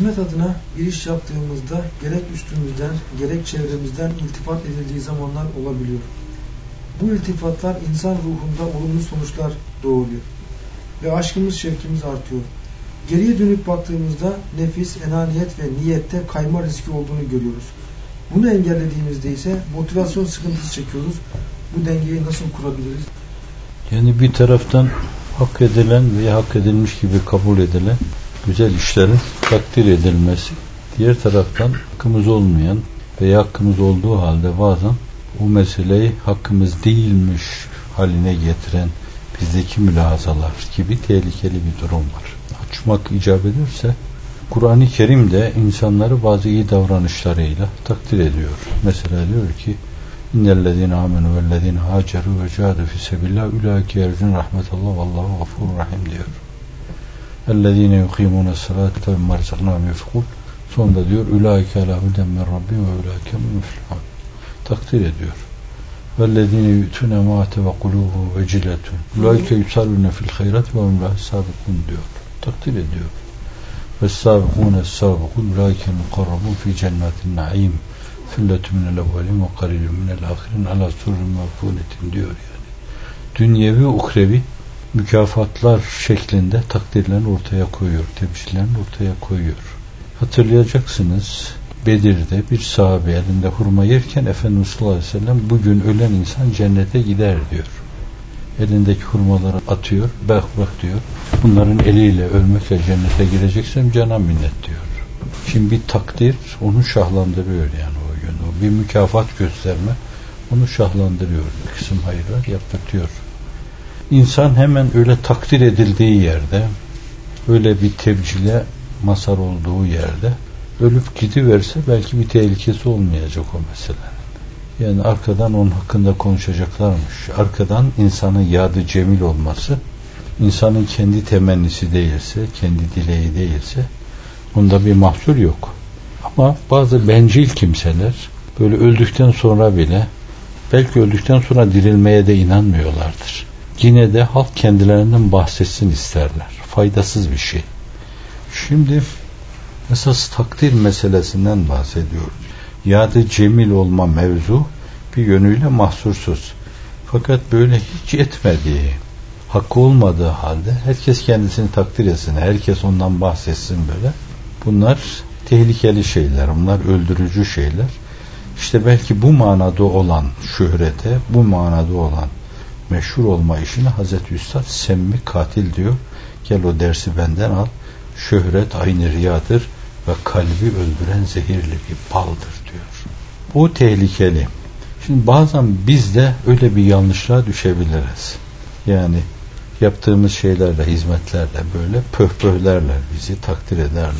Hizmet adına bir iş yaptığımızda gerek üstümüzden gerek çevremizden iltifat edildiği zamanlar olabiliyor. Bu iltifatlar insan ruhunda olumlu sonuçlar doğuruyor. Ve aşkımız, şevkimiz artıyor. Geriye dönüp baktığımızda nefis, enaniyet ve niyette kayma riski olduğunu görüyoruz. Bunu engellediğimizde ise motivasyon sıkıntısı çekiyoruz. Bu dengeyi nasıl kurabiliriz? Yani bir taraftan hak edilen veya hak edilmiş gibi kabul edilen güzel işlerin takdir edilmesi. Diğer taraftan hakkımız olmayan veya hakkımız olduğu halde bazen bu meseleyi hakkımız değilmiş haline getiren bizdeki mülahazalar gibi tehlikeli bir durum var. Açmak icap ederse Kur'an-ı Kerim de insanları bazı iyi davranışlarıyla takdir ediyor. Mesela diyor ki İnnellezine amenu vellezine haceru ve cahadu fi sebillah ulaike yercun rahmetallah vallahu gafurur rahim diyor. Ellezine yukimune salate ve marzaknahum yufkul sonunda diyor ulaike ala huden min rabbim ve ulaike müflihun takdir ediyor. وَالَّذ۪ينَ يُؤْتُونَ مَا ve قُلُوبُهُ وَجِلَةٌ اُلَٰئِكَ يُسَارُونَ فِي الْخَيْرَاتِ وَهُمْ لَهُ سَابِقُونَ diyor. Takdir ediyor. وَالسَّابِقُونَ السَّابِقُونَ اُلَٰئِكَ الْمُقَرَّبُونَ فِي جَنَّاتِ النَّعِيمِ ثُلَّةٌ مِنَ الْاَوَّلِينَ وَقَلِيلٌ مِنَ الْآخِرِينَ عَلَى سُرُّ مَرْفُونَةٍ diyor yani. Dünyevi, ukrevi mükafatlar şeklinde takdirlerini ortaya koyuyor, tebşirlerini ortaya koyuyor. Hatırlayacaksınız Bedir'de bir sahabe elinde hurma yerken Efendimiz sallallahu aleyhi ve sellem bugün ölen insan cennete gider diyor. Elindeki hurmaları atıyor, bak bak diyor. Bunların eliyle ölmekle cennete gireceksem cana minnet diyor. Şimdi bir takdir onu şahlandırıyor yani o. O bir mükafat gösterme onu şahlandırıyor. Bir kısım hayırlar yaptırtıyor. İnsan hemen öyle takdir edildiği yerde öyle bir tebcile masar olduğu yerde ölüp gidiverse belki bir tehlikesi olmayacak o meselenin. Yani arkadan onun hakkında konuşacaklarmış. Arkadan insanın yadı cemil olması, insanın kendi temennisi değilse, kendi dileği değilse bunda bir mahsur yok. Ama bazı bencil kimseler böyle öldükten sonra bile belki öldükten sonra dirilmeye de inanmıyorlardır. Yine de halk kendilerinden bahsetsin isterler. Faydasız bir şey. Şimdi esas takdir meselesinden bahsediyoruz. Yadı cemil olma mevzu bir yönüyle mahsursuz. Fakat böyle hiç etmediği, hakkı olmadığı halde herkes kendisini takdir etsin, herkes ondan bahsetsin böyle. Bunlar tehlikeli şeyler, bunlar öldürücü şeyler. İşte belki bu manada olan şöhrete, bu manada olan meşhur olma işini Hazreti Üstad semmi katil diyor. Gel o dersi benden al. Şöhret aynı riyadır ve kalbi öldüren zehirli bir baldır diyor. Bu tehlikeli. Şimdi bazen biz de öyle bir yanlışlığa düşebiliriz. Yani yaptığımız şeylerle, hizmetlerle böyle pöhpöhlerler bizi, takdir ederler.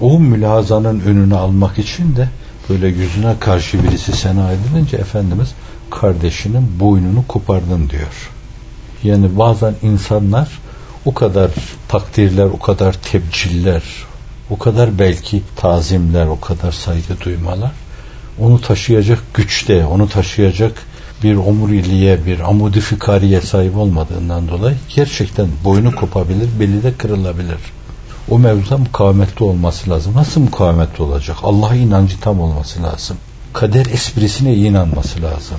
O mülazanın önünü almak için de böyle yüzüne karşı birisi sena edilince Efendimiz kardeşinin boynunu kopardın diyor. Yani bazen insanlar o kadar takdirler, o kadar tebciller, o kadar belki tazimler, o kadar saygı duymalar onu taşıyacak güçte, onu taşıyacak bir omuriliğe, bir amudi fikariye sahip olmadığından dolayı gerçekten boynu kopabilir, beli de kırılabilir. O mevzuda mukavemetli olması lazım. Nasıl mukavemetli olacak? Allah'a inancı tam olması lazım. Kader esprisine inanması lazım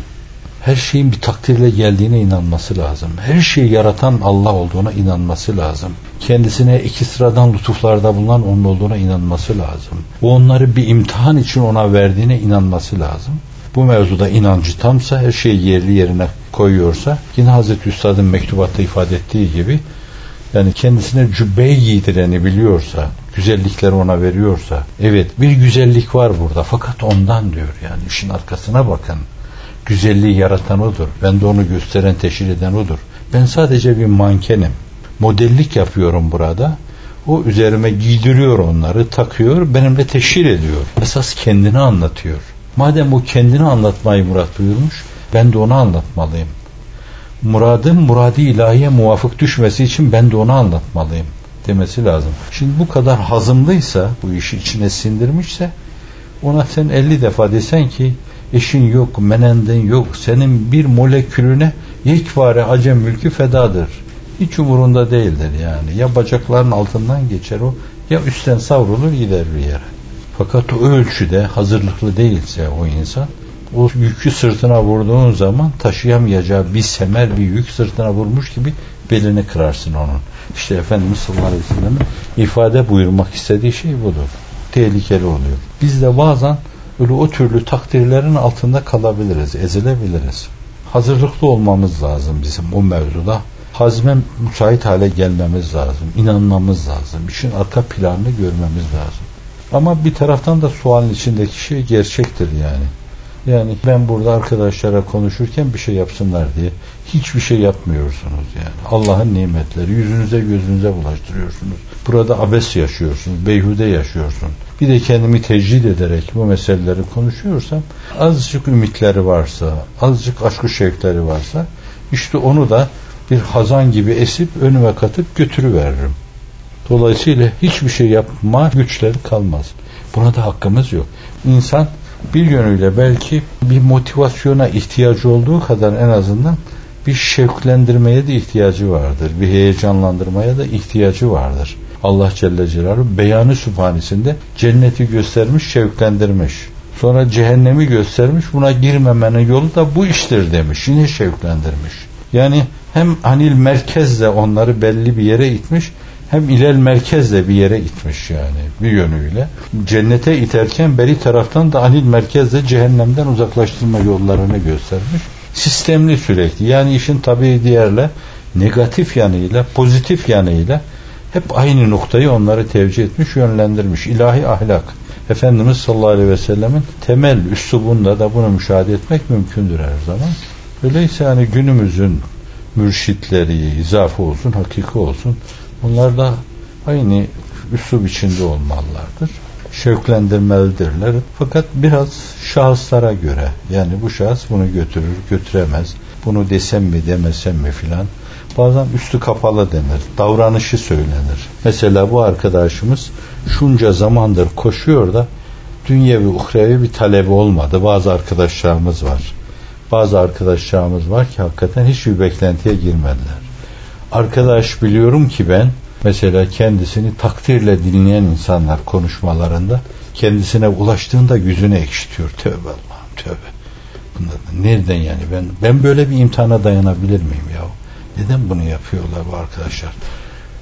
her şeyin bir takdirle geldiğine inanması lazım. Her şeyi yaratan Allah olduğuna inanması lazım. Kendisine iki sıradan lütuflarda bulunan onun olduğuna inanması lazım. Bu onları bir imtihan için ona verdiğine inanması lazım. Bu mevzuda inancı tamsa her şeyi yerli yerine koyuyorsa yine Hazreti Üstad'ın mektubatta ifade ettiği gibi yani kendisine cübbeyi giydireni biliyorsa, güzellikleri ona veriyorsa, evet bir güzellik var burada fakat ondan diyor yani işin arkasına bakın güzelliği yaratan odur. Ben de onu gösteren, teşhir eden odur. Ben sadece bir mankenim. Modellik yapıyorum burada. O üzerime giydiriyor onları, takıyor, benimle teşhir ediyor. Esas kendini anlatıyor. Madem o kendini anlatmayı murat buyurmuş, ben de onu anlatmalıyım. Muradım muradi ilahiye muvafık düşmesi için ben de onu anlatmalıyım demesi lazım. Şimdi bu kadar hazımlıysa, bu işi içine sindirmişse ona sen 50 defa desen ki eşin yok, menenden yok, senin bir molekülüne yekvare acem mülkü fedadır. Hiç umurunda değildir yani. Ya bacakların altından geçer o Ya üstten savrulur gider bir yere. Fakat o ölçüde hazırlıklı değilse o insan o yükü sırtına vurduğun zaman taşıyamayacağı bir semer bir yük sırtına vurmuş gibi belini kırarsın onun. İşte Efendimiz sallallahu aleyhi ve sellem'in ifade buyurmak istediği şey budur. Tehlikeli oluyor. Biz de bazen öyle o türlü takdirlerin altında kalabiliriz, ezilebiliriz. Hazırlıklı olmamız lazım bizim o mevzuda. Hazme müsait hale gelmemiz lazım, inanmamız lazım, işin arka planını görmemiz lazım. Ama bir taraftan da sualin içindeki şey gerçektir yani. Yani ben burada arkadaşlara konuşurken bir şey yapsınlar diye hiçbir şey yapmıyorsunuz yani. Allah'ın nimetleri yüzünüze gözünüze bulaştırıyorsunuz. Burada abes yaşıyorsunuz, beyhude yaşıyorsun. Bir de kendimi tecrid ederek bu meseleleri konuşuyorsam azıcık ümitleri varsa, azıcık aşkı şevkleri varsa işte onu da bir hazan gibi esip önüme katıp götürüveririm. Dolayısıyla hiçbir şey yapma güçleri kalmaz. Buna da hakkımız yok. İnsan bir yönüyle belki bir motivasyona ihtiyacı olduğu kadar en azından bir şevklendirmeye de ihtiyacı vardır. Bir heyecanlandırmaya da ihtiyacı vardır. Allah Celle Celaluhu beyanı sübhanesinde cenneti göstermiş, şevklendirmiş. Sonra cehennemi göstermiş, buna girmemenin yolu da bu iştir demiş. Yine şevklendirmiş. Yani hem anil merkezle onları belli bir yere itmiş, hem ilel merkezle bir yere itmiş yani bir yönüyle. Cennete iterken beri taraftan da anil merkezle cehennemden uzaklaştırma yollarını göstermiş. Sistemli sürekli yani işin tabii diğerle negatif yanıyla pozitif yanıyla hep aynı noktayı onları tevcih etmiş yönlendirmiş. İlahi ahlak. Efendimiz sallallahu aleyhi ve sellemin temel üslubunda da bunu müşahede etmek mümkündür her zaman. Öyleyse yani günümüzün mürşitleri, izafe olsun, hakiki olsun Bunlar da aynı üslup içinde olmalılardır. Şevklendirmelidirler. Fakat biraz şahıslara göre yani bu şahıs bunu götürür, götüremez. Bunu desem mi demesem mi filan. Bazen üstü kapalı denir. Davranışı söylenir. Mesela bu arkadaşımız şunca zamandır koşuyor da dünyevi uhrevi bir talebi olmadı. Bazı arkadaşlarımız var. Bazı arkadaşlarımız var ki hakikaten hiçbir beklentiye girmediler arkadaş biliyorum ki ben mesela kendisini takdirle dinleyen insanlar konuşmalarında kendisine ulaştığında yüzüne ekşitiyor. Tövbe Allah'ım tövbe. Bunlar, nereden yani ben ben böyle bir imtihana dayanabilir miyim ya? Neden bunu yapıyorlar bu arkadaşlar?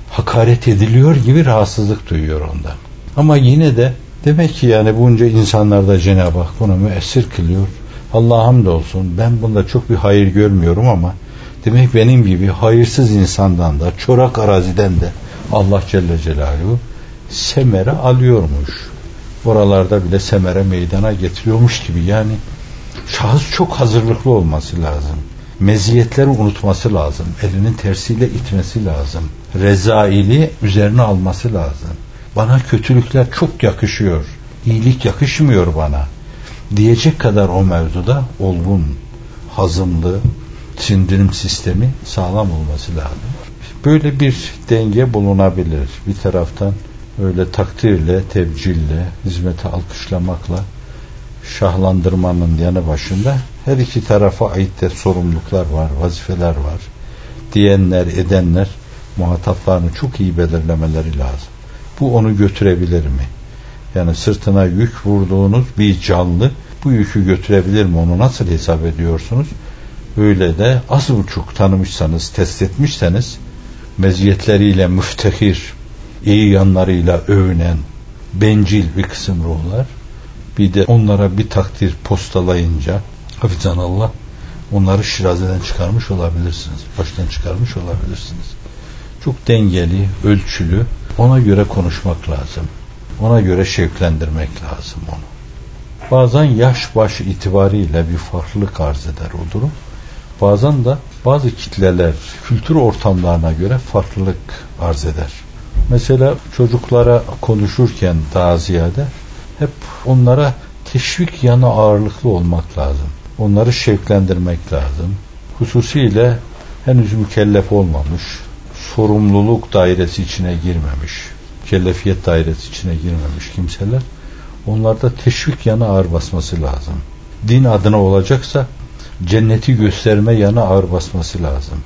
Hakaret ediliyor gibi rahatsızlık duyuyor ondan. Ama yine de demek ki yani bunca insanlarda Cenab-ı Hak bunu müessir kılıyor. Allah'a hamdolsun ben bunda çok bir hayır görmüyorum ama Demek benim gibi hayırsız insandan da çorak araziden de Allah Celle Celaluhu semere alıyormuş. Oralarda bile semere meydana getiriyormuş gibi yani şahıs çok hazırlıklı olması lazım. Meziyetleri unutması lazım. Elinin tersiyle itmesi lazım. Rezaili üzerine alması lazım. Bana kötülükler çok yakışıyor. İyilik yakışmıyor bana. Diyecek kadar o mevzuda olgun, hazımlı, sindirim sistemi sağlam olması lazım. Böyle bir denge bulunabilir. Bir taraftan öyle takdirle, tebcille, hizmete alkışlamakla şahlandırmanın yanı başında her iki tarafa ait de sorumluluklar var, vazifeler var. Diyenler, edenler muhataplarını çok iyi belirlemeleri lazım. Bu onu götürebilir mi? Yani sırtına yük vurduğunuz bir canlı bu yükü götürebilir mi? Onu nasıl hesap ediyorsunuz? öyle de az buçuk tanımışsanız, test etmişseniz meziyetleriyle müftehir, iyi yanlarıyla övünen, bencil bir kısım ruhlar bir de onlara bir takdir postalayınca hafizan Allah onları şirazeden çıkarmış olabilirsiniz. Baştan çıkarmış olabilirsiniz. Çok dengeli, ölçülü ona göre konuşmak lazım. Ona göre şevklendirmek lazım onu. Bazen yaş baş itibariyle bir farklılık arz eder o durum. Bazen de bazı kitleler kültür ortamlarına göre farklılık arz eder. Mesela çocuklara konuşurken daha ziyade hep onlara teşvik yanı ağırlıklı olmak lazım. Onları şevklendirmek lazım. Hususiyle henüz mükellef olmamış, sorumluluk dairesi içine girmemiş, mükellefiyet dairesi içine girmemiş kimseler onlarda teşvik yanı ağır basması lazım. Din adına olacaksa cenneti gösterme yanı ağır basması lazım.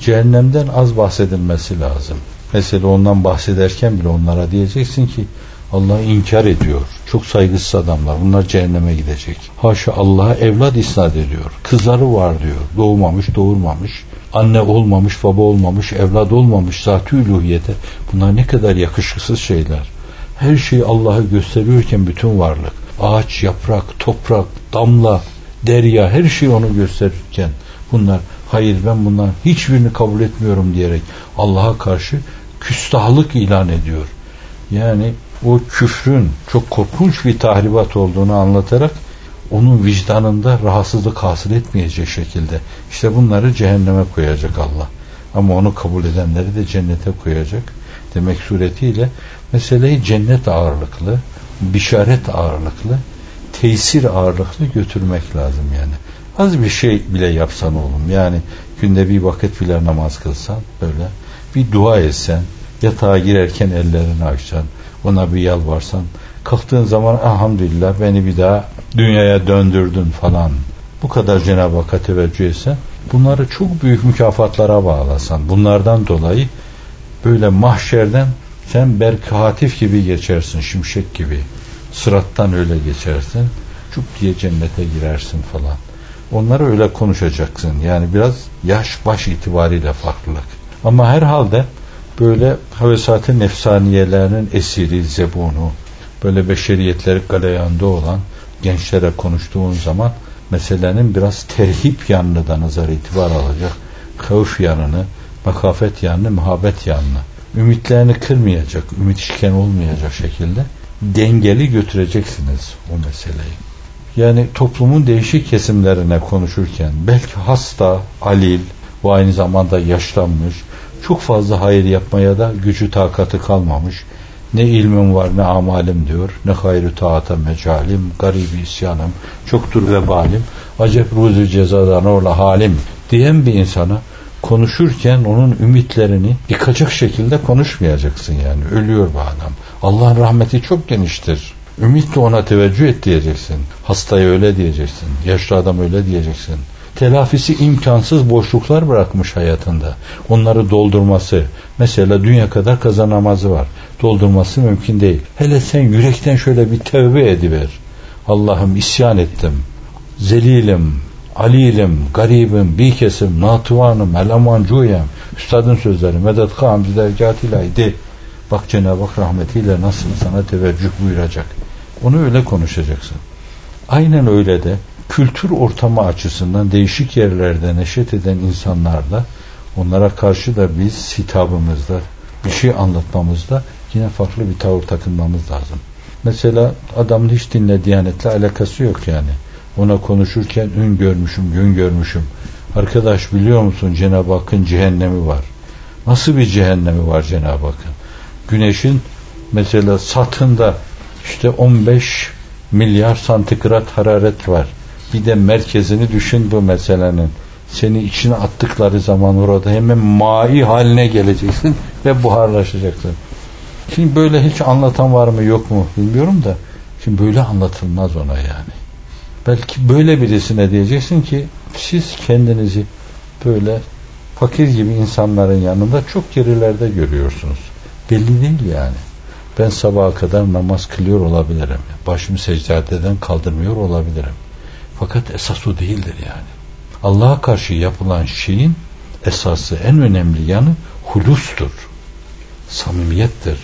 Cehennemden az bahsedilmesi lazım. Mesela ondan bahsederken bile onlara diyeceksin ki Allah'ı inkar ediyor. Çok saygısız adamlar. Bunlar cehenneme gidecek. Haşa Allah'a evlat isnat ediyor. Kızları var diyor. Doğmamış, doğurmamış. Anne olmamış, baba olmamış, evlat olmamış. Zat-ı üluhiyete. Bunlar ne kadar yakışıksız şeyler. Her şeyi Allah'ı gösteriyorken bütün varlık. Ağaç, yaprak, toprak, damla, derya her şeyi onu gösterirken bunlar hayır ben bundan hiçbirini kabul etmiyorum diyerek Allah'a karşı küstahlık ilan ediyor. Yani o küfrün çok korkunç bir tahribat olduğunu anlatarak onun vicdanında rahatsızlık hasıl etmeyecek şekilde işte bunları cehenneme koyacak Allah. Ama onu kabul edenleri de cennete koyacak demek suretiyle meseleyi cennet ağırlıklı, bişaret ağırlıklı, tesir ağırlıklı götürmek lazım yani. Az bir şey bile yapsan oğlum yani günde bir vakit bile namaz kılsan böyle bir dua etsen yatağa girerken ellerini açsan ona bir yalvarsan kalktığın zaman elhamdülillah beni bir daha dünyaya döndürdün falan. Bu kadar Cenab-ı Hakk'a teveccüh etsen bunları çok büyük mükafatlara bağlasan bunlardan dolayı böyle mahşerden sen berkatif gibi geçersin şimşek gibi. Sırattan öyle geçersin çuk diye cennete girersin falan. Onları öyle konuşacaksın. Yani biraz yaş baş itibariyle farklılık. Ama herhalde böyle havesatı nefsaniyelerinin esiri, zebunu, böyle beşeriyetleri galeyanda olan gençlere konuştuğun zaman meselenin biraz terhip yanını da nazar itibar alacak. Kavuf yanını, makafet yanını, muhabbet yanını. Ümitlerini kırmayacak, ümit işken olmayacak şekilde dengeli götüreceksiniz o meseleyi. Yani toplumun değişik kesimlerine konuşurken belki hasta, alil ve aynı zamanda yaşlanmış, çok fazla hayır yapmaya da gücü takatı kalmamış. Ne ilmim var ne amalim diyor. Ne hayrı taata mecalim, garibi isyanım, çoktur vebalim, acep ruzu cezadan orla halim diyen bir insana konuşurken onun ümitlerini yıkacak şekilde konuşmayacaksın yani. Ölüyor bu adam. Allah'ın rahmeti çok geniştir. Ümitle ona teveccüh et diyeceksin. Hastaya öyle diyeceksin. Yaşlı adam öyle diyeceksin telafisi imkansız boşluklar bırakmış hayatında. Onları doldurması, mesela dünya kadar kazanamazı var. Doldurması mümkün değil. Hele sen yürekten şöyle bir tevbe ediver. Allah'ım isyan ettim. Zelilim, alilim, garibim, bir kesim, natuvanım, elamancuyem. Üstadın sözleri, medet hamdi dergatilaydı. Bak Cenab-ı Hak rahmetiyle nasıl sana teveccüh buyuracak. Onu öyle konuşacaksın. Aynen öyle de kültür ortamı açısından değişik yerlerde neşet eden insanlarla onlara karşı da biz hitabımızda bir şey anlatmamızda yine farklı bir tavır takınmamız lazım. Mesela adamın hiç dinle diyanetle alakası yok yani. Ona konuşurken ün görmüşüm, gün görmüşüm. Arkadaş biliyor musun Cenab-ı Hakk'ın cehennemi var. Nasıl bir cehennemi var Cenab-ı Hakk'ın? Güneşin mesela satında işte 15 milyar santigrat hararet var bir de merkezini düşün bu meselenin. Seni içine attıkları zaman orada hemen mai haline geleceksin ve buharlaşacaksın. Şimdi böyle hiç anlatan var mı yok mu bilmiyorum da şimdi böyle anlatılmaz ona yani. Belki böyle birisine diyeceksin ki siz kendinizi böyle fakir gibi insanların yanında çok gerilerde görüyorsunuz. Belli değil yani. Ben sabaha kadar namaz kılıyor olabilirim. Başımı secdeden kaldırmıyor olabilirim. Fakat esas o değildir yani. Allah'a karşı yapılan şeyin esası en önemli yanı hulustur. Samimiyettir,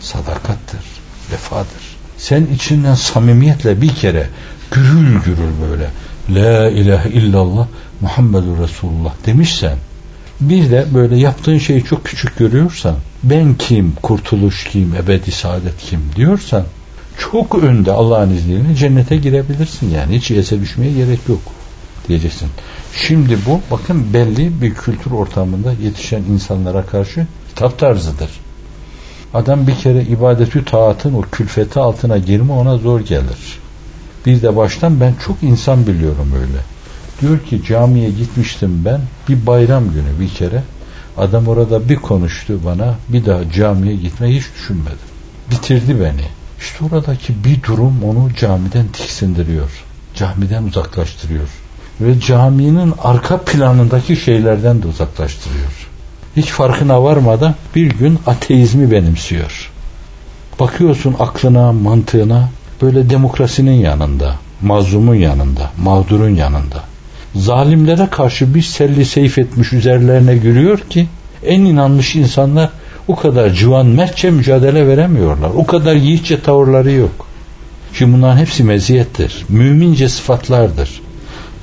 sadakattır, vefadır. Sen içinden samimiyetle bir kere gürül gürül böyle La ilahe illallah Muhammedur Resulullah demişsen bir de böyle yaptığın şeyi çok küçük görüyorsan ben kim, kurtuluş kim, ebedi saadet kim diyorsan çok önde Allah'ın izniyle cennete girebilirsin yani. Hiç ese düşmeye gerek yok diyeceksin. Şimdi bu bakın belli bir kültür ortamında yetişen insanlara karşı hitap tarzıdır. Adam bir kere ibadetü taatın o külfeti altına girme ona zor gelir. Bir de baştan ben çok insan biliyorum öyle. Diyor ki camiye gitmiştim ben bir bayram günü bir kere. Adam orada bir konuştu bana bir daha camiye gitmeyi hiç düşünmedim. Bitirdi beni. İşte oradaki bir durum onu camiden tiksindiriyor. Camiden uzaklaştırıyor. Ve caminin arka planındaki şeylerden de uzaklaştırıyor. Hiç farkına varmadan bir gün ateizmi benimsiyor. Bakıyorsun aklına, mantığına böyle demokrasinin yanında, mazlumun yanında, mağdurun yanında. Zalimlere karşı bir selli seyf etmiş üzerlerine gülüyor ki en inanmış insanlar o kadar civan mertçe mücadele veremiyorlar. O kadar yiğitçe tavırları yok. Şimdi bunların hepsi meziyettir. Mümince sıfatlardır.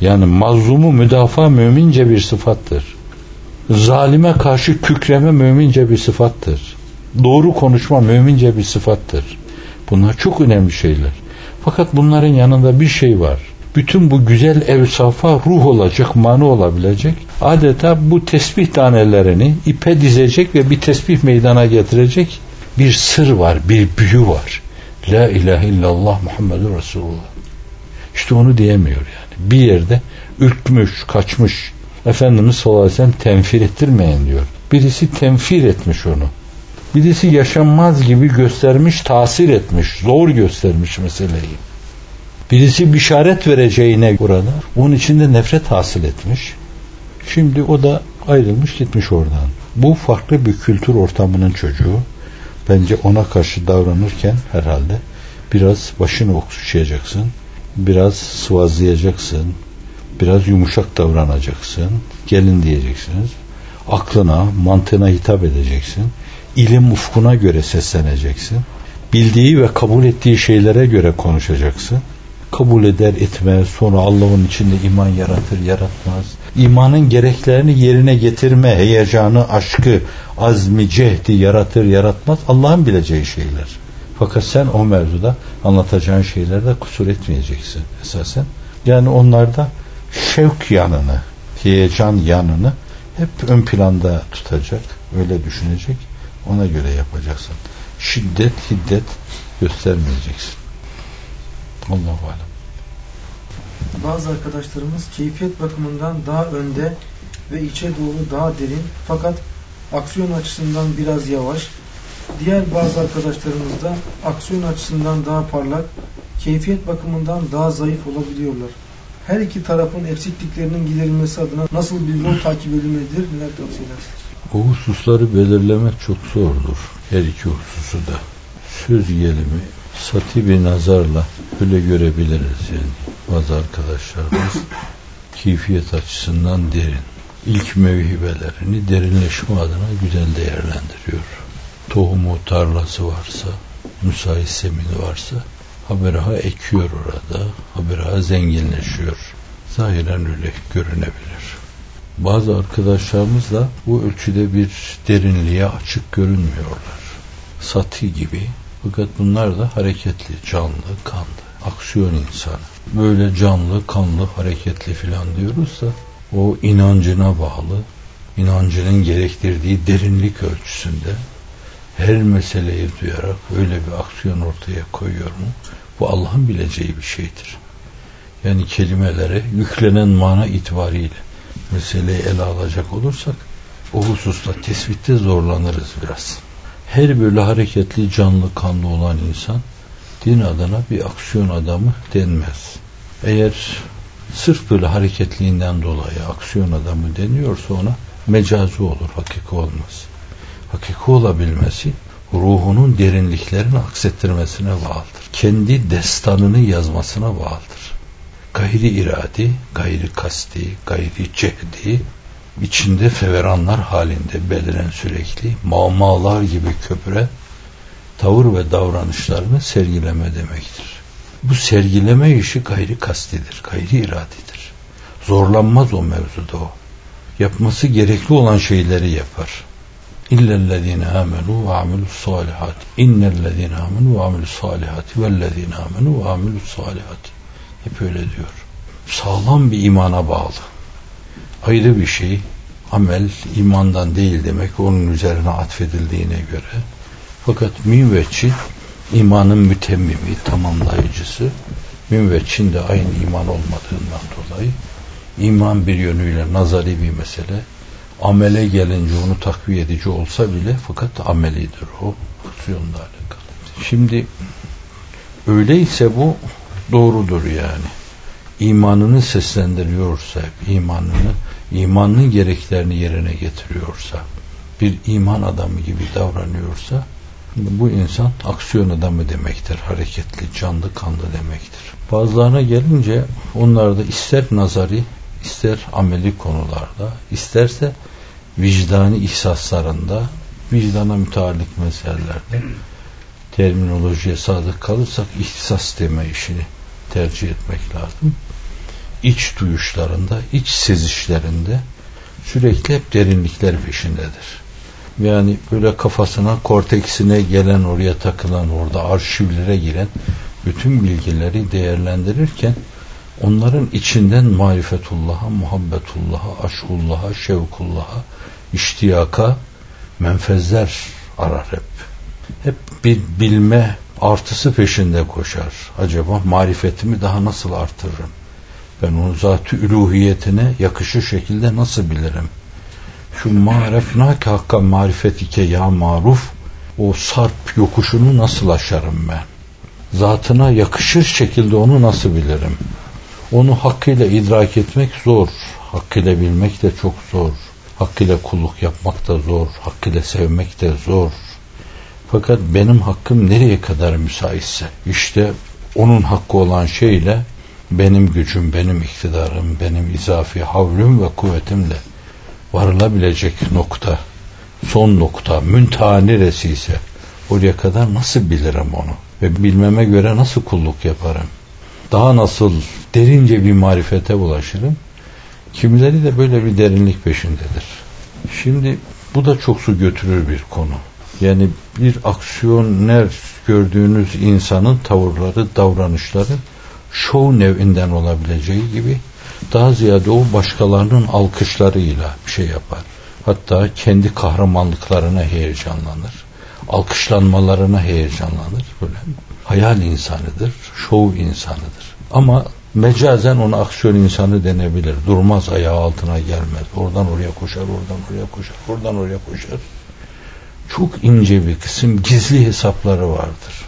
Yani mazlumu müdafaa mümince bir sıfattır. Zalime karşı kükreme mümince bir sıfattır. Doğru konuşma mümince bir sıfattır. Bunlar çok önemli şeyler. Fakat bunların yanında bir şey var. Bütün bu güzel evsafa ruh olacak, mani olabilecek. Adeta bu tesbih tanelerini ipe dizecek ve bir tesbih meydana getirecek bir sır var, bir büyü var. La ilahe illallah Muhammedur Resulullah. İşte onu diyemiyor yani. Bir yerde ürkmüş, kaçmış. Efendimiz sallallahu aleyhi ve sellem tenfir ettirmeyin diyor. Birisi tenfir etmiş onu. Birisi yaşanmaz gibi göstermiş, tasir etmiş, zor göstermiş meseleyi. Birisi bişaret vereceğine burada. Onun içinde nefret hasıl etmiş. Şimdi o da ayrılmış gitmiş oradan. Bu farklı bir kültür ortamının çocuğu. Bence ona karşı davranırken herhalde biraz başını okşayacaksın. Biraz sıvazlayacaksın. Biraz yumuşak davranacaksın. Gelin diyeceksiniz. Aklına, mantığına hitap edeceksin. İlim ufkuna göre sesleneceksin. Bildiği ve kabul ettiği şeylere göre konuşacaksın kabul eder etmez. Sonra Allah'ın içinde iman yaratır yaratmaz. İmanın gereklerini yerine getirme heyecanı aşkı azmi cehdi yaratır yaratmaz. Allah'ın bileceği şeyler. Fakat sen o mevzuda anlatacağın şeylerde kusur etmeyeceksin esasen. Yani onlarda şevk yanını heyecan yanını hep ön planda tutacak öyle düşünecek. Ona göre yapacaksın. Şiddet hiddet göstermeyeceksin Allahu alem. Bazı arkadaşlarımız keyfiyet bakımından daha önde ve içe doğru daha derin fakat aksiyon açısından biraz yavaş. Diğer bazı arkadaşlarımız da aksiyon açısından daha parlak, keyfiyet bakımından daha zayıf olabiliyorlar. Her iki tarafın eksikliklerinin giderilmesi adına nasıl bir yol takip edilmelidir? Neler tavsiye edersiniz? O hususları belirlemek çok zordur. Her iki hususu da. Söz gelimi sati bir nazarla öyle görebiliriz yani. Bazı arkadaşlarımız keyfiyet açısından derin. İlk mevhibelerini derinleşme adına güzel değerlendiriyor. Tohumu tarlası varsa, müsait zemini varsa haberaha ekiyor orada. Haberaha zenginleşiyor. Zahiren öyle görünebilir. Bazı arkadaşlarımız da bu ölçüde bir derinliğe açık görünmüyorlar. Sati gibi fakat bunlar da hareketli, canlı, kanlı, aksiyon insanı. Böyle canlı, kanlı, hareketli filan diyoruz da o inancına bağlı, inancının gerektirdiği derinlik ölçüsünde her meseleyi duyarak öyle bir aksiyon ortaya koyuyor mu? Bu Allah'ın bileceği bir şeydir. Yani kelimelere yüklenen mana itibariyle meseleyi ele alacak olursak o hususta tespitte zorlanırız biraz her böyle hareketli, canlı, kanlı olan insan din adına bir aksiyon adamı denmez. Eğer sırf böyle hareketliğinden dolayı aksiyon adamı deniyorsa ona mecazi olur, hakiki olmaz. Hakiki olabilmesi ruhunun derinliklerini aksettirmesine bağlıdır. Kendi destanını yazmasına bağlıdır. Gayri iradi, gayri kasti, gayri cehdi içinde feveranlar halinde beliren sürekli mağmalar gibi köpüre tavır ve davranışlarını sergileme demektir. Bu sergileme işi gayri kastidir, gayri iradidir. Zorlanmaz o mevzuda o. Yapması gerekli olan şeyleri yapar. İllellezine amenu ve amilus salihat. İnnellezine amenu ve amilus salihat. Vellezine amenu ve amilus salihat. Hep öyle diyor. Sağlam bir imana bağlı ayrı bir şey. Amel imandan değil demek onun üzerine atfedildiğine göre. Fakat müveccih imanın mütemmimi, tamamlayıcısı. Müveccin de aynı iman olmadığından dolayı iman bir yönüyle nazari bir mesele. Amele gelince onu takviye edici olsa bile fakat amelidir o. Aksiyonla alakalı. Şimdi öyleyse bu doğrudur yani imanını seslendiriyorsa, imanını, imanın gereklerini yerine getiriyorsa, bir iman adamı gibi davranıyorsa bu insan aksiyon adamı demektir. Hareketli, canlı, kanlı demektir. Bazılarına gelince onlar da ister nazari, ister ameli konularda, isterse vicdani ihsaslarında, vicdana müteallik meselelerde terminolojiye sadık kalırsak ihtisas deme işini tercih etmek lazım. İç duyuşlarında, iç sezişlerinde sürekli hep derinlikler peşindedir. Yani böyle kafasına, korteksine gelen, oraya takılan, orada arşivlere giren bütün bilgileri değerlendirirken onların içinden marifetullah'a, muhabbetullah'a, aşkullah'a, şevkullah'a, iştiyaka, menfezler arar hep. Hep bir bilme artısı peşinde koşar. Acaba marifetimi daha nasıl artırırım? Ben onun zat-ı üluhiyetine yakışır şekilde nasıl bilirim? Şu marefnake hakka marifetike ya maruf o sarp yokuşunu nasıl aşarım ben? Zatına yakışır şekilde onu nasıl bilirim? Onu hakkıyla idrak etmek zor. Hakkıyla bilmek de çok zor. Hakkıyla kulluk yapmak da zor. Hakkıyla sevmek de zor. Fakat benim hakkım nereye kadar müsaitse işte onun hakkı olan şeyle benim gücüm, benim iktidarım, benim izafi havlüm ve kuvvetimle varılabilecek nokta, son nokta, müntaha neresi ise oraya kadar nasıl bilirim onu ve bilmeme göre nasıl kulluk yaparım? Daha nasıl derince bir marifete ulaşırım? Kimileri de böyle bir derinlik peşindedir. Şimdi bu da çok su götürür bir konu. Yani bir aksiyoner gördüğünüz insanın tavırları, davranışları şov nevinden olabileceği gibi daha ziyade o başkalarının alkışlarıyla bir şey yapar. Hatta kendi kahramanlıklarına heyecanlanır. Alkışlanmalarına heyecanlanır. Böyle hayal insanıdır, şov insanıdır. Ama mecazen ona aksiyon insanı denebilir. Durmaz ayağı altına gelmez. Oradan oraya koşar, oradan oraya koşar, oradan oraya koşar. Çok ince bir kısım gizli hesapları vardır.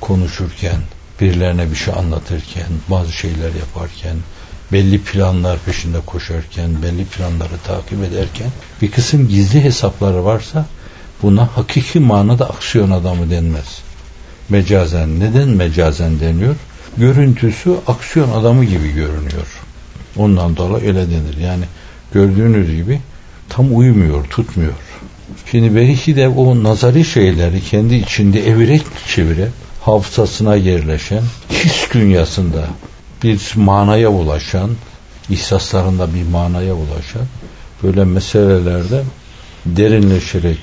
Konuşurken, birilerine bir şey anlatırken, bazı şeyler yaparken, belli planlar peşinde koşarken, belli planları takip ederken bir kısım gizli hesapları varsa buna hakiki manada aksiyon adamı denmez. Mecazen. Neden mecazen deniyor? Görüntüsü aksiyon adamı gibi görünüyor. Ondan dolayı öyle denir. Yani gördüğünüz gibi tam uymuyor, tutmuyor. Şimdi belki de o nazari şeyleri kendi içinde evirek çevire hafızasına yerleşen, his dünyasında bir manaya ulaşan, ihsaslarında bir manaya ulaşan böyle meselelerde derinleşerek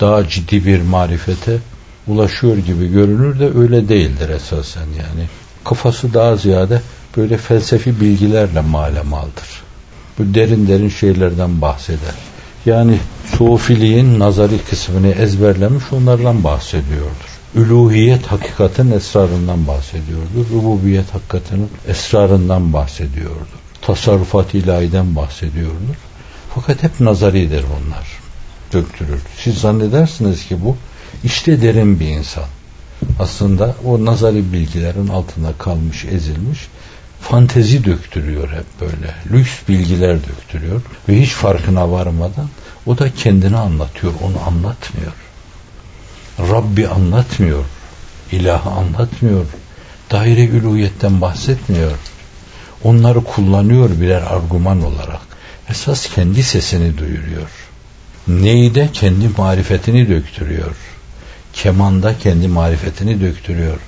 daha ciddi bir marifete ulaşıyor gibi görünür de öyle değildir esasen yani. Kafası daha ziyade böyle felsefi bilgilerle malemaldır. Bu derin derin şeylerden bahseder. Yani sufiliğin nazari kısmını ezberlemiş onlardan bahsediyordur. Üluhiyet hakikatin esrarından bahsediyordur. Rububiyet hakikatinin esrarından bahsediyordur. Tasarrufat ilahiden bahsediyordur. Fakat hep nazaridir bunlar. Döktürür. Siz zannedersiniz ki bu işte derin bir insan. Aslında o nazari bilgilerin altında kalmış, ezilmiş fantezi döktürüyor hep böyle. Lüks bilgiler döktürüyor ve hiç farkına varmadan o da kendini anlatıyor, onu anlatmıyor. Rabbi anlatmıyor, ilahı anlatmıyor, daire üluhiyetten bahsetmiyor. Onları kullanıyor birer argüman olarak. Esas kendi sesini duyuruyor. Neyde kendi marifetini döktürüyor. Kemanda kendi marifetini döktürüyor.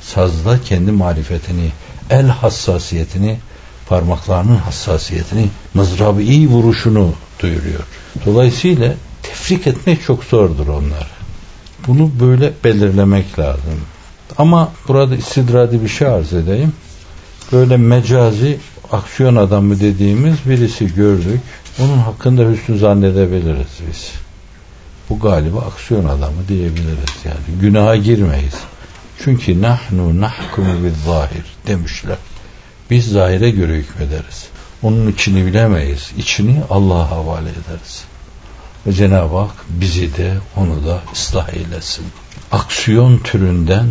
Sazda kendi marifetini, el hassasiyetini, parmaklarının hassasiyetini, mızrabı iyi vuruşunu duyuruyor. Dolayısıyla tefrik etmek çok zordur onlar. Bunu böyle belirlemek lazım. Ama burada istidradi bir şey arz edeyim. Böyle mecazi aksiyon adamı dediğimiz birisi gördük. Onun hakkında hüsnü zannedebiliriz biz. Bu galiba aksiyon adamı diyebiliriz yani. Günaha girmeyiz. Çünkü nahnu nahkumu bil zahir demişler. Biz zahire göre hükmederiz. Onun içini bilemeyiz. İçini Allah'a havale ederiz. Ve Cenab-ı Hak bizi de onu da ıslah eylesin. Aksiyon türünden,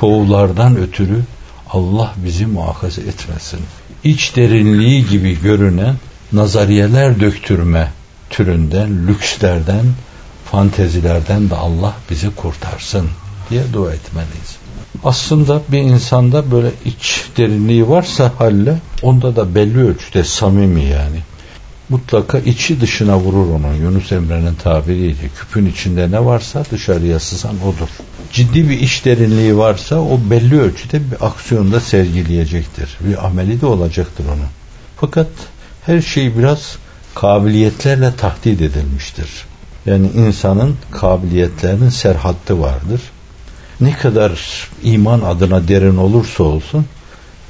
şovlardan ötürü Allah bizi muhafaza etmesin. İç derinliği gibi görünen nazariyeler döktürme türünden, lükslerden fantezilerden de Allah bizi kurtarsın diye dua etmeliyiz. Aslında bir insanda böyle iç derinliği varsa halle onda da belli ölçüde samimi yani. Mutlaka içi dışına vurur onu. Yunus Emre'nin tabiriyle küpün içinde ne varsa dışarıya sızan odur. Ciddi bir iç derinliği varsa o belli ölçüde bir aksiyonda sergileyecektir. Bir ameli de olacaktır onun. Fakat her şey biraz kabiliyetlerle tahdit edilmiştir. Yani insanın kabiliyetlerinin serhattı vardır. Ne kadar iman adına derin olursa olsun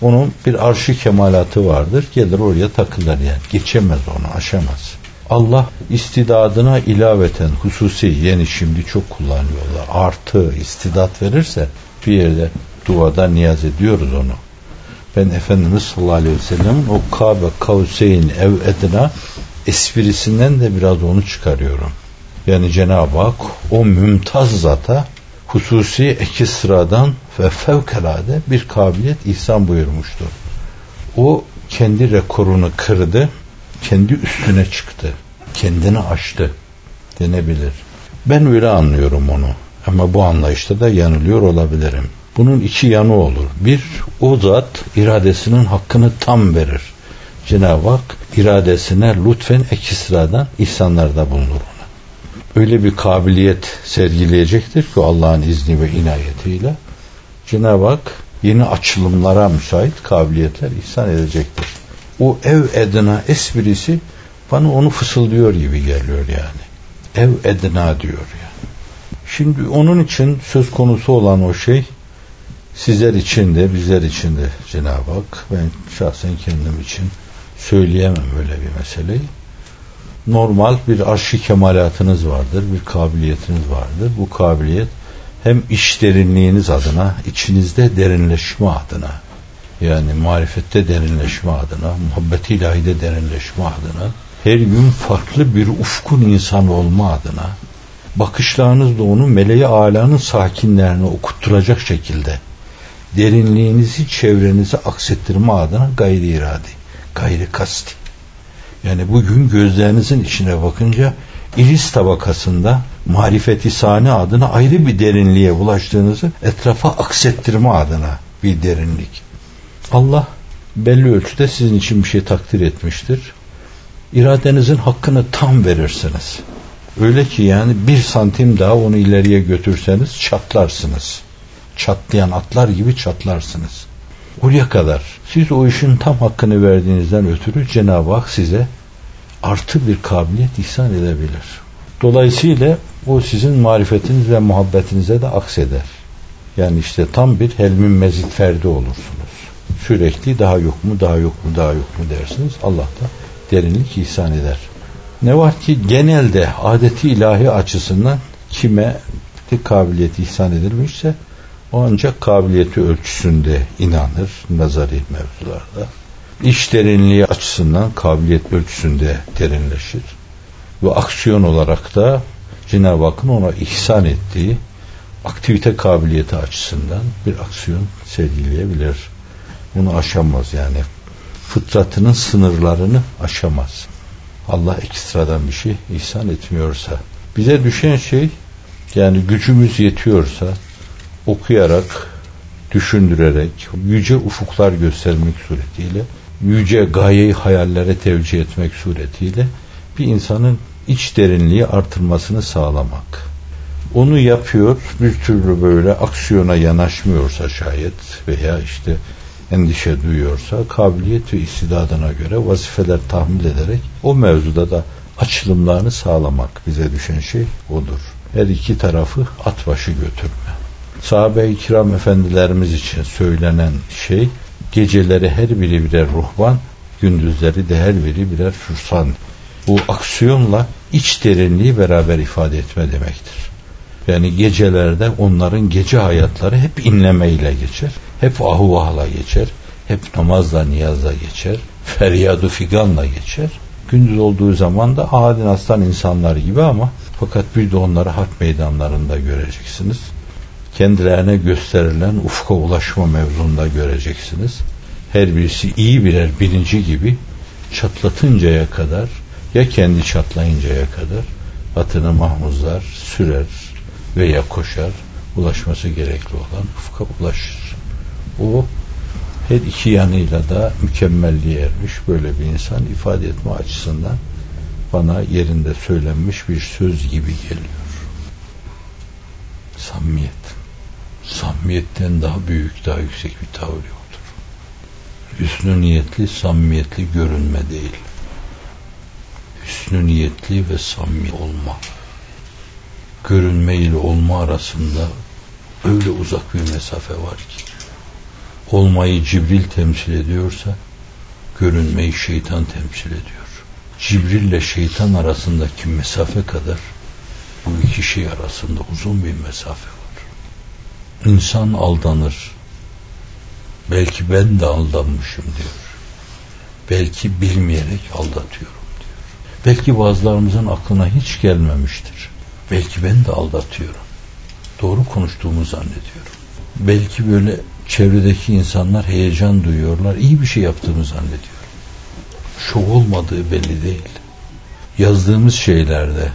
onun bir arşı kemalatı vardır. Gelir oraya takılır yani. Geçemez onu, aşamaz. Allah istidadına ilaveten hususi yeni şimdi çok kullanıyorlar. Artı istidat verirse bir yerde duada niyaz ediyoruz onu. Ben Efendimiz sallallahu aleyhi ve sellem'in o Kabe Kavseyn ev edina esprisinden de biraz onu çıkarıyorum. Yani Cenab-ı Hak o mümtaz zata hususi iki sıradan ve fevkalade bir kabiliyet ihsan buyurmuştur. O kendi rekorunu kırdı, kendi üstüne çıktı, kendini aştı denebilir. Ben öyle anlıyorum onu. Ama bu anlayışta da yanılıyor olabilirim. Bunun iki yanı olur. Bir, o zat iradesinin hakkını tam verir. Cenab-ı Hak iradesine lütfen ek sıradan ihsanlarda bulunur öyle bir kabiliyet sergileyecektir ki Allah'ın izni ve inayetiyle Cenab-ı Hak yeni açılımlara müsait kabiliyetler ihsan edecektir. O ev edina esprisi bana onu fısıldıyor gibi geliyor yani. Ev edina diyor yani. Şimdi onun için söz konusu olan o şey sizler için de bizler için de Cenab-ı Hak ben şahsen kendim için söyleyemem öyle bir meseleyi normal bir arşi kemalatınız vardır, bir kabiliyetiniz vardır. Bu kabiliyet hem iş derinliğiniz adına, içinizde derinleşme adına, yani marifette derinleşme adına, muhabbet ilahide derinleşme adına, her gün farklı bir ufkun insan olma adına, bakışlarınızla onu meleği alanın sakinlerine okutturacak şekilde, derinliğinizi çevrenize aksettirme adına gayri iradi, gayri kasti. Yani bugün gözlerinizin içine bakınca iris tabakasında marifeti sani adına ayrı bir derinliğe ulaştığınızı etrafa aksettirme adına bir derinlik. Allah belli ölçüde sizin için bir şey takdir etmiştir. İradenizin hakkını tam verirsiniz. Öyle ki yani bir santim daha onu ileriye götürseniz çatlarsınız. Çatlayan atlar gibi çatlarsınız. Oraya kadar siz o işin tam hakkını verdiğinizden ötürü Cenab-ı Hak size artı bir kabiliyet ihsan edebilir. Dolayısıyla o sizin marifetiniz ve muhabbetinize de akseder. Yani işte tam bir helmin mezit ferdi olursunuz. Sürekli daha yok mu, daha yok mu, daha yok mu dersiniz. Allah da derinlik ihsan eder. Ne var ki genelde adeti ilahi açısından kime bir kabiliyet ihsan edilmişse o ancak kabiliyeti ölçüsünde inanır nazari mevzularda. İş derinliği açısından kabiliyet ölçüsünde derinleşir. Ve aksiyon olarak da Cenab-ı Hakk'ın ona ihsan ettiği aktivite kabiliyeti açısından bir aksiyon sergileyebilir. Bunu aşamaz yani. Fıtratının sınırlarını aşamaz. Allah ekstradan bir şey ihsan etmiyorsa. Bize düşen şey yani gücümüz yetiyorsa okuyarak, düşündürerek, yüce ufuklar göstermek suretiyle, yüce gayeyi hayallere tevcih etmek suretiyle bir insanın iç derinliği artırmasını sağlamak. Onu yapıyor, bir türlü böyle aksiyona yanaşmıyorsa şayet veya işte endişe duyuyorsa kabiliyet ve istidadına göre vazifeler tahmil ederek o mevzuda da açılımlarını sağlamak bize düşen şey odur. Her iki tarafı at başı götürme sahabe-i kiram efendilerimiz için söylenen şey geceleri her biri birer ruhban, gündüzleri de her biri birer fürsan. Bu aksiyonla iç derinliği beraber ifade etme demektir. Yani gecelerde onların gece hayatları hep inlemeyle geçer. Hep ahuvahla geçer. Hep namazla niyazla geçer. Feryadu figanla geçer. Gündüz olduğu zaman da adin aslan insanlar gibi ama fakat bir de onları hak meydanlarında göreceksiniz kendilerine gösterilen ufka ulaşma mevzunda göreceksiniz. Her birisi iyi birer birinci gibi çatlatıncaya kadar ya kendi çatlayıncaya kadar atını mahmuzlar, sürer veya koşar. Ulaşması gerekli olan ufka ulaşır. O her iki yanıyla da mükemmelliğe ermiş böyle bir insan ifade etme açısından bana yerinde söylenmiş bir söz gibi geliyor. Samimiyet. Samimiyetten daha büyük, daha yüksek bir tavır yoktur. Hüsnü niyetli, samimiyetli görünme değil. Hüsnü niyetli ve samimi olma. Görünme ile olma arasında öyle uzak bir mesafe var ki olmayı Cibril temsil ediyorsa görünmeyi şeytan temsil ediyor. Cibril ile şeytan arasındaki mesafe kadar bu iki şey arasında uzun bir mesafe var. İnsan aldanır. Belki ben de aldanmışım diyor. Belki bilmeyerek aldatıyorum diyor. Belki bazılarımızın aklına hiç gelmemiştir. Belki ben de aldatıyorum. Doğru konuştuğumu zannediyorum. Belki böyle çevredeki insanlar heyecan duyuyorlar. İyi bir şey yaptığımı zannediyor. Şov olmadığı belli değil. Yazdığımız şeylerde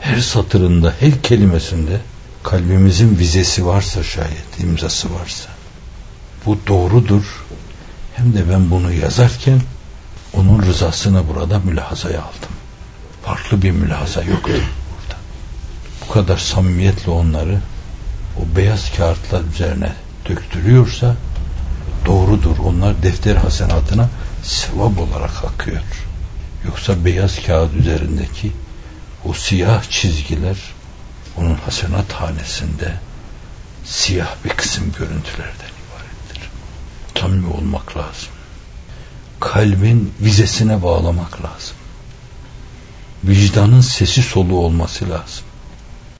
her satırında, her kelimesinde kalbimizin vizesi varsa şayet, imzası varsa bu doğrudur. Hem de ben bunu yazarken onun rızasını burada mülahazaya aldım. Farklı bir mülahaza yoktu burada. Bu kadar samimiyetle onları o beyaz kağıtlar üzerine döktürüyorsa doğrudur. Onlar defter hasenatına sevap olarak akıyor. Yoksa beyaz kağıt üzerindeki o siyah çizgiler onun hasenat hanesinde siyah bir kısım görüntülerden ibarettir. Samimi olmak lazım. Kalbin vizesine bağlamak lazım. Vicdanın sesi solu olması lazım.